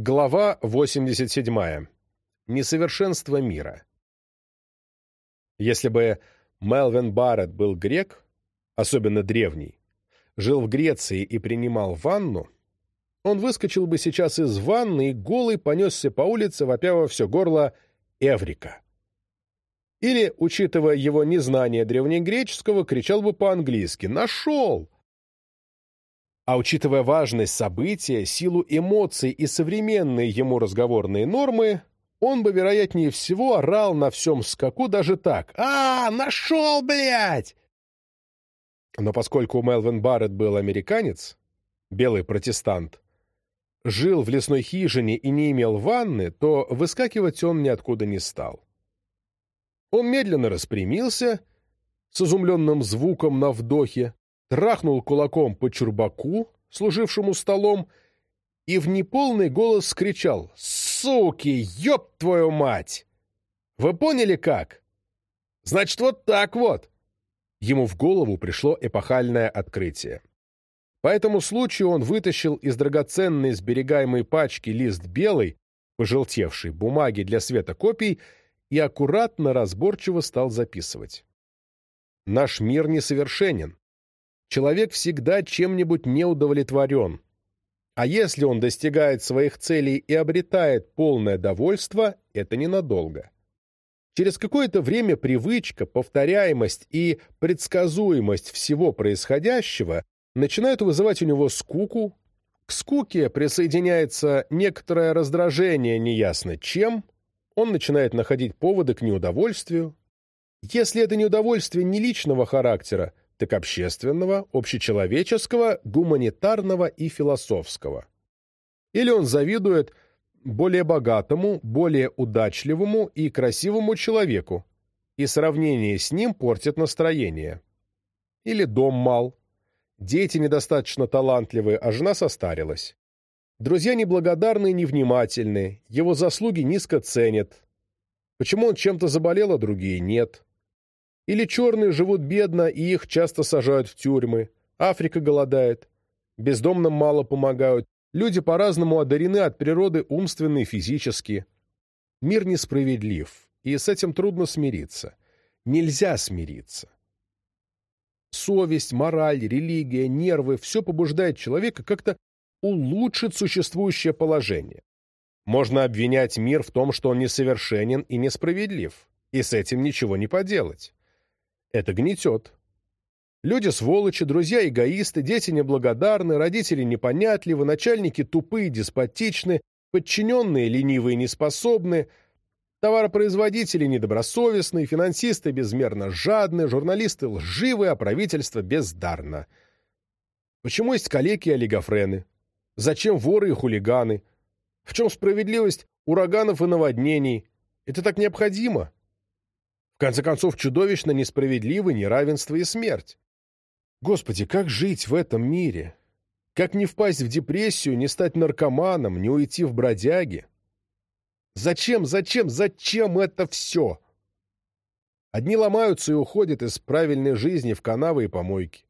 Глава 87. Несовершенство мира. Если бы Мелвин Барретт был грек, особенно древний, жил в Греции и принимал ванну, он выскочил бы сейчас из ванны и голый понесся по улице, вопя во все горло «Эврика». Или, учитывая его незнание древнегреческого, кричал бы по-английски «Нашел!». А учитывая важность события, силу эмоций и современные ему разговорные нормы, он бы, вероятнее всего, орал на всем скаку даже так «А, нашел, блядь!». Но поскольку Мелвин Барретт был американец, белый протестант, жил в лесной хижине и не имел ванны, то выскакивать он ниоткуда не стал. Он медленно распрямился, с изумленным звуком на вдохе, трахнул кулаком по чурбаку, служившему столом, и в неполный голос скричал «Суки, ёб твою мать!» «Вы поняли как?» «Значит, вот так вот!» Ему в голову пришло эпохальное открытие. По этому случаю он вытащил из драгоценной сберегаемой пачки лист белой, пожелтевшей бумаги для света копий и аккуратно, разборчиво стал записывать. Наш мир несовершенен. Человек всегда чем-нибудь не удовлетворен. А если он достигает своих целей и обретает полное довольство, это ненадолго. Через какое-то время привычка, повторяемость и предсказуемость всего происходящего начинают вызывать у него скуку. К скуке присоединяется некоторое раздражение неясно чем – он начинает находить поводы к неудовольствию. Если это неудовольствие не личного характера, так общественного, общечеловеческого, гуманитарного и философского. Или он завидует более богатому, более удачливому и красивому человеку, и сравнение с ним портит настроение. Или дом мал, дети недостаточно талантливые, а жена состарилась. Друзья неблагодарны и невнимательны, его заслуги низко ценят. Почему он чем-то заболел, а другие нет? Или черные живут бедно, и их часто сажают в тюрьмы. Африка голодает. Бездомным мало помогают. Люди по-разному одарены от природы умственно и физически. Мир несправедлив, и с этим трудно смириться. Нельзя смириться. Совесть, мораль, религия, нервы – все побуждает человека как-то улучшит существующее положение. Можно обвинять мир в том, что он несовершенен и несправедлив, и с этим ничего не поделать. Это гнетет. Люди сволочи, друзья эгоисты, дети неблагодарны, родители непонятливы, начальники тупые, деспотичны, подчиненные ленивые неспособны, товаропроизводители недобросовестны, финансисты безмерно жадны, журналисты лживы, а правительство бездарно. Почему есть калеки и олигофрены? Зачем воры и хулиганы? В чем справедливость ураганов и наводнений? Это так необходимо. Конце концов, чудовищно несправедливы неравенство и смерть. Господи, как жить в этом мире? Как не впасть в депрессию, не стать наркоманом, не уйти в бродяги? Зачем, зачем, зачем это все? Одни ломаются и уходят из правильной жизни в канавы и помойки.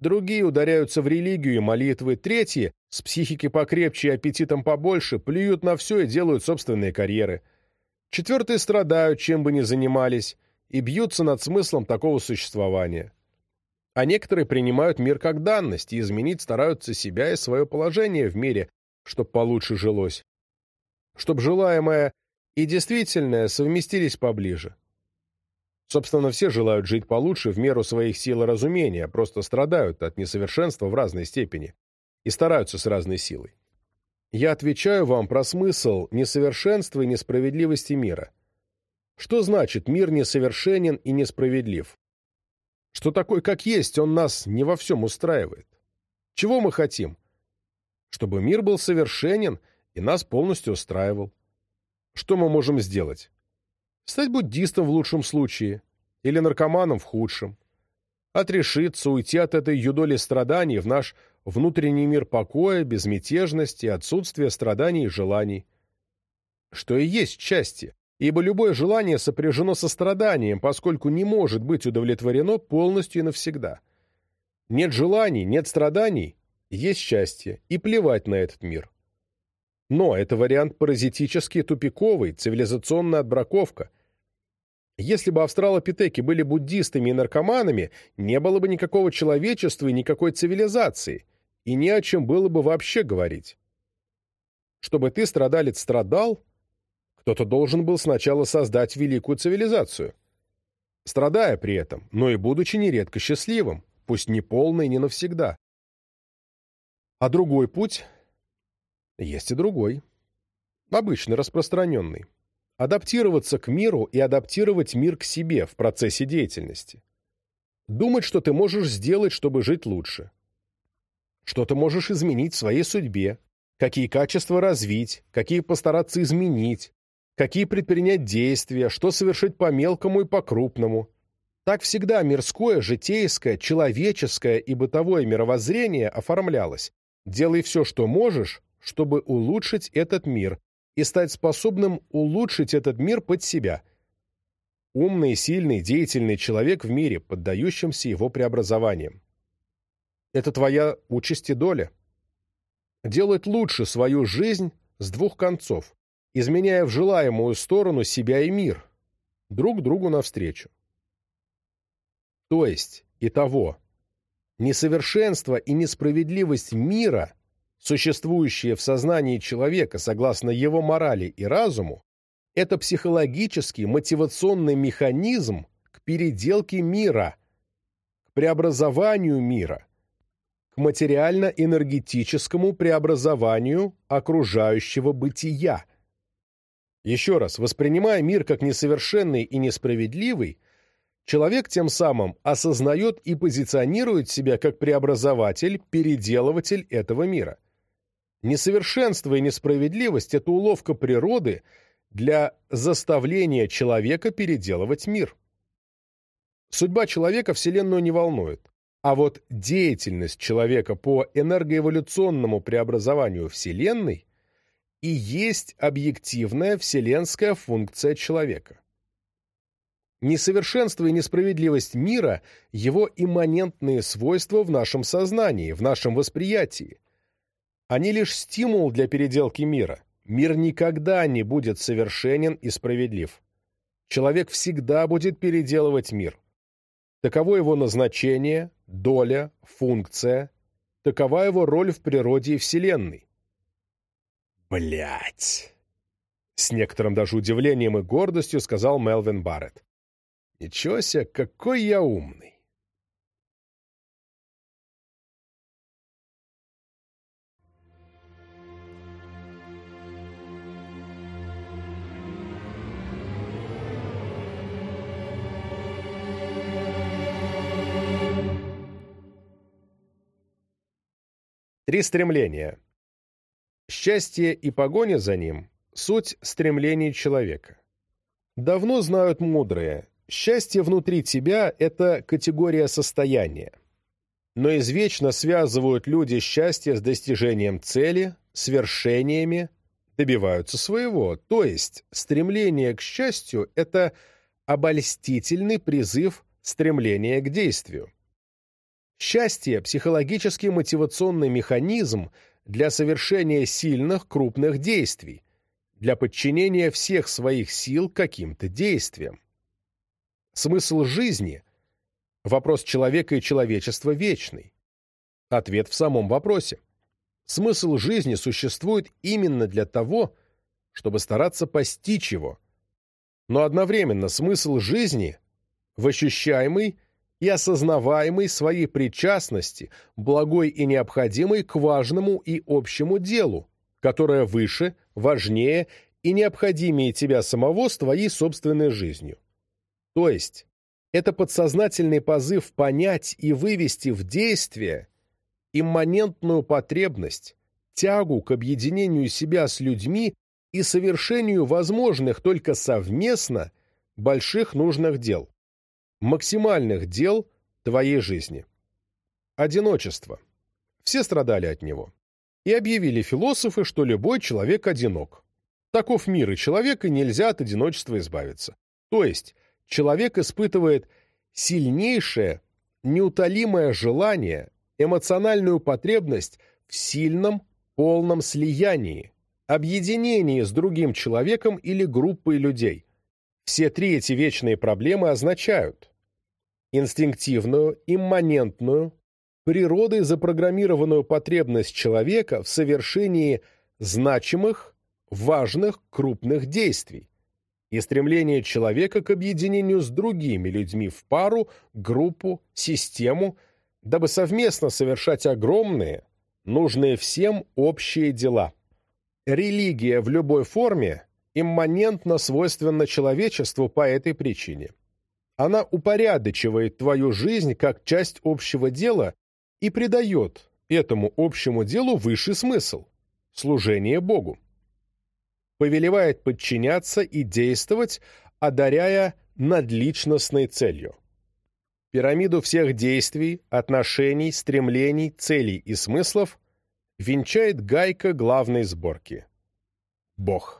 Другие ударяются в религию и молитвы. Третьи, с психики покрепче и аппетитом побольше, плюют на все и делают собственные карьеры. Четвертые страдают, чем бы ни занимались, и бьются над смыслом такого существования. А некоторые принимают мир как данность и изменить стараются себя и свое положение в мире, чтоб получше жилось. Чтоб желаемое и действительное совместились поближе. Собственно, все желают жить получше в меру своих сил и разумения, просто страдают от несовершенства в разной степени и стараются с разной силой. Я отвечаю вам про смысл несовершенства и несправедливости мира. Что значит мир несовершенен и несправедлив? Что такой, как есть, он нас не во всем устраивает. Чего мы хотим? Чтобы мир был совершенен и нас полностью устраивал. Что мы можем сделать? Стать буддистом в лучшем случае или наркоманом в худшем. Отрешиться, уйти от этой юдоли страданий в наш внутренний мир покоя, безмятежности, отсутствия страданий и желаний. Что и есть счастье, ибо любое желание сопряжено со страданием, поскольку не может быть удовлетворено полностью и навсегда. Нет желаний, нет страданий, есть счастье, и плевать на этот мир. Но это вариант паразитический, тупиковый, цивилизационная отбраковка. Если бы австралопитеки были буддистами и наркоманами, не было бы никакого человечества и никакой цивилизации, и не о чем было бы вообще говорить. Чтобы ты, страдалец, страдал, кто-то должен был сначала создать великую цивилизацию. Страдая при этом, но и будучи нередко счастливым, пусть не полно и не навсегда. А другой путь есть и другой. Обычный, распространенный. Адаптироваться к миру и адаптировать мир к себе в процессе деятельности. Думать, что ты можешь сделать, чтобы жить лучше. Что ты можешь изменить в своей судьбе, какие качества развить, какие постараться изменить, какие предпринять действия, что совершить по-мелкому и по-крупному. Так всегда мирское, житейское, человеческое и бытовое мировоззрение оформлялось. Делай все, что можешь, чтобы улучшить этот мир и стать способным улучшить этот мир под себя. Умный, сильный, деятельный человек в мире, поддающимся его преобразованиям. Это твоя участь и доля. Делать лучше свою жизнь с двух концов, изменяя в желаемую сторону себя и мир, друг другу навстречу. То есть, и того, несовершенство и несправедливость мира – существующее в сознании человека согласно его морали и разуму, это психологический мотивационный механизм к переделке мира, к преобразованию мира, к материально-энергетическому преобразованию окружающего бытия. Еще раз, воспринимая мир как несовершенный и несправедливый, Человек тем самым осознает и позиционирует себя как преобразователь, переделыватель этого мира. Несовершенство и несправедливость – это уловка природы для заставления человека переделывать мир. Судьба человека Вселенную не волнует, а вот деятельность человека по энергоэволюционному преобразованию Вселенной и есть объективная вселенская функция человека. Несовершенство и несправедливость мира – его имманентные свойства в нашем сознании, в нашем восприятии – они лишь стимул для переделки мира. Мир никогда не будет совершенен и справедлив. Человек всегда будет переделывать мир. Таково его назначение, доля, функция. Такова его роль в природе и Вселенной. Блять! С некоторым даже удивлением и гордостью сказал Мелвин Барретт. Ничего себе, какой я умный! Три стремления. Счастье и погоня за ним – суть стремлений человека. Давно знают мудрые, счастье внутри тебя – это категория состояния. Но извечно связывают люди счастье с достижением цели, свершениями, добиваются своего. То есть стремление к счастью – это обольстительный призыв стремления к действию. Счастье – психологический мотивационный механизм для совершения сильных, крупных действий, для подчинения всех своих сил каким-то действиям. Смысл жизни – вопрос человека и человечества вечный. Ответ в самом вопросе. Смысл жизни существует именно для того, чтобы стараться постичь его. Но одновременно смысл жизни в ощущаемый – и осознаваемой своей причастности, благой и необходимой к важному и общему делу, которое выше, важнее и необходимее тебя самого с твоей собственной жизнью. То есть, это подсознательный позыв понять и вывести в действие имманентную потребность, тягу к объединению себя с людьми и совершению возможных только совместно больших нужных дел максимальных дел твоей жизни. Одиночество. Все страдали от него. И объявили философы, что любой человек одинок. Таков мир, и человека нельзя от одиночества избавиться. То есть человек испытывает сильнейшее, неутолимое желание, эмоциональную потребность в сильном, полном слиянии, объединении с другим человеком или группой людей. Все три эти вечные проблемы означают инстинктивную, имманентную, природой запрограммированную потребность человека в совершении значимых, важных, крупных действий и стремление человека к объединению с другими людьми в пару, группу, систему, дабы совместно совершать огромные, нужные всем общие дела. Религия в любой форме имманентно свойственна человечеству по этой причине. Она упорядочивает твою жизнь как часть общего дела и придает этому общему делу высший смысл – служение Богу. Повелевает подчиняться и действовать, одаряя надличностной целью. Пирамиду всех действий, отношений, стремлений, целей и смыслов венчает гайка главной сборки – Бог.